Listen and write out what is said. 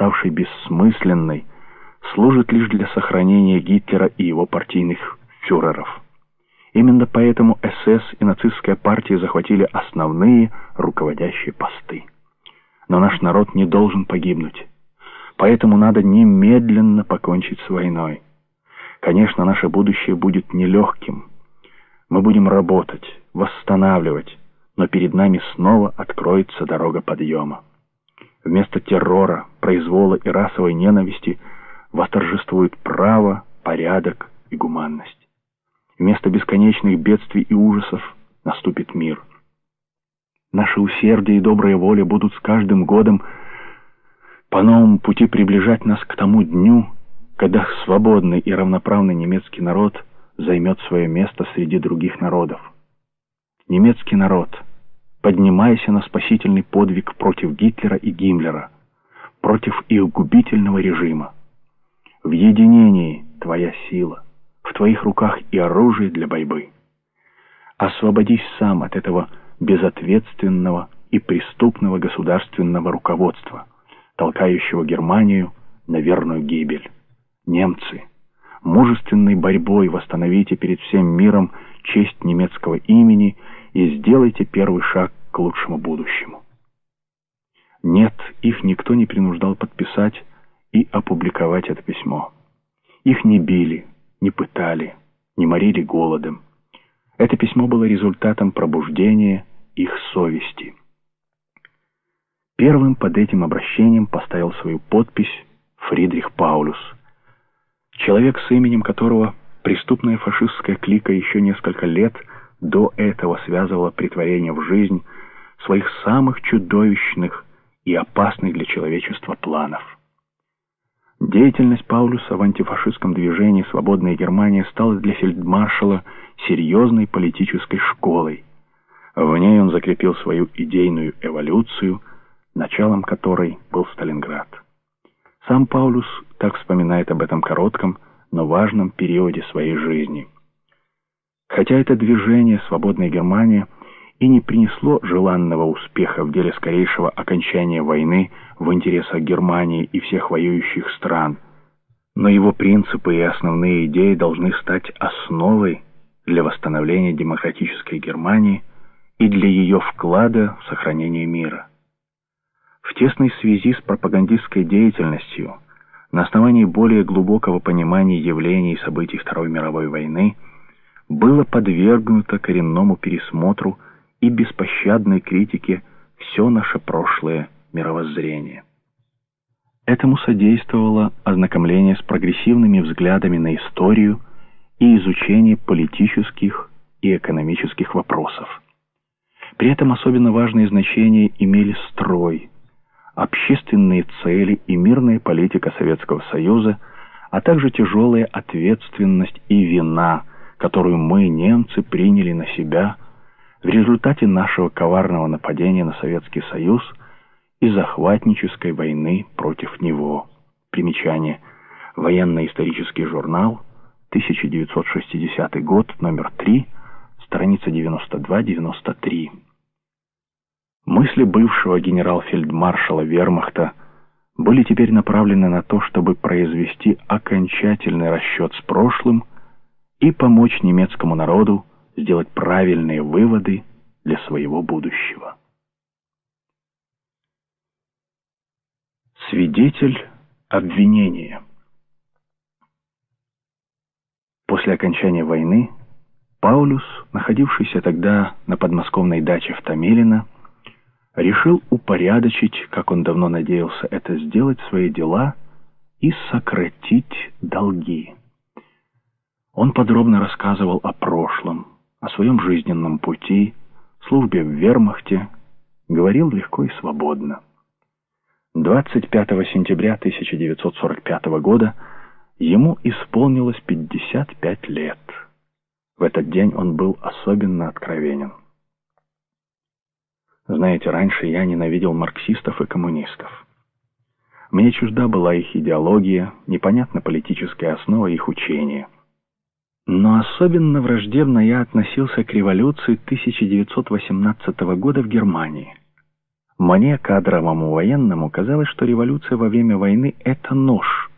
ставшей бессмысленной, служит лишь для сохранения Гитлера и его партийных фюреров. Именно поэтому СС и нацистская партия захватили основные руководящие посты. Но наш народ не должен погибнуть. Поэтому надо немедленно покончить с войной. Конечно, наше будущее будет нелегким. Мы будем работать, восстанавливать, но перед нами снова откроется дорога подъема. Вместо террора, произвола и расовой ненависти восторжествует право, порядок и гуманность. Вместо бесконечных бедствий и ужасов наступит мир. Наше усердие и добрая воля будут с каждым годом по новому пути приближать нас к тому дню, когда свободный и равноправный немецкий народ займет свое место среди других народов. Немецкий народ, поднимайся на спасительный подвиг против Гитлера и Гиммлера, против их губительного режима. В единении твоя сила — в твоих руках и оружие для борьбы. Освободись сам от этого безответственного и преступного государственного руководства, толкающего Германию на верную гибель. Немцы, мужественной борьбой восстановите перед всем миром честь немецкого имени и сделайте первый шаг к лучшему будущему. Нет, их никто не принуждал подписать и опубликовать это письмо. Их не били, не пытали, не морили голодом. Это письмо было результатом пробуждения их совести. Первым под этим обращением поставил свою подпись Фридрих Паулюс, человек с именем которого преступная фашистская клика еще несколько лет до этого связывала притворение в жизнь своих самых чудовищных и опасных для человечества планов. Деятельность Паулюса в антифашистском движении «Свободная Германия» стала для фельдмаршала серьезной политической школой. В ней он закрепил свою идейную эволюцию, началом которой был Сталинград. Сам Паулюс так вспоминает об этом коротком, но важном периоде своей жизни. Хотя это движение «Свободная Германия» и не принесло желанного успеха в деле скорейшего окончания войны в интересах Германии и всех воюющих стран, но его принципы и основные идеи должны стать основой для восстановления демократической Германии и для ее вклада в сохранение мира. В тесной связи с пропагандистской деятельностью, на основании более глубокого понимания явлений и событий Второй мировой войны, было подвергнуто коренному пересмотру и беспощадной критике все наше прошлое мировоззрение. Этому содействовало ознакомление с прогрессивными взглядами на историю и изучение политических и экономических вопросов. При этом особенно важное значение имели строй, общественные цели и мирная политика Советского Союза, а также тяжелая ответственность и вина, которую мы, немцы, приняли на себя – в результате нашего коварного нападения на Советский Союз и захватнической войны против него. Примечание. Военно-исторический журнал, 1960 год, номер 3, страница 92-93. Мысли бывшего генерал-фельдмаршала Вермахта были теперь направлены на то, чтобы произвести окончательный расчет с прошлым и помочь немецкому народу сделать правильные выводы для своего будущего. Свидетель обвинения После окончания войны Паулюс, находившийся тогда на подмосковной даче в Томилино, решил упорядочить, как он давно надеялся это сделать, свои дела и сократить долги. Он подробно рассказывал о прошлом, о своем жизненном пути, службе в вермахте, говорил легко и свободно. 25 сентября 1945 года ему исполнилось 55 лет. В этот день он был особенно откровенен. Знаете, раньше я ненавидел марксистов и коммунистов. Мне чужда была их идеология, непонятна политическая основа их учения – но особенно враждебно я относился к революции 1918 года в Германии. Мне, кадровому военному, казалось, что революция во время войны — это нож,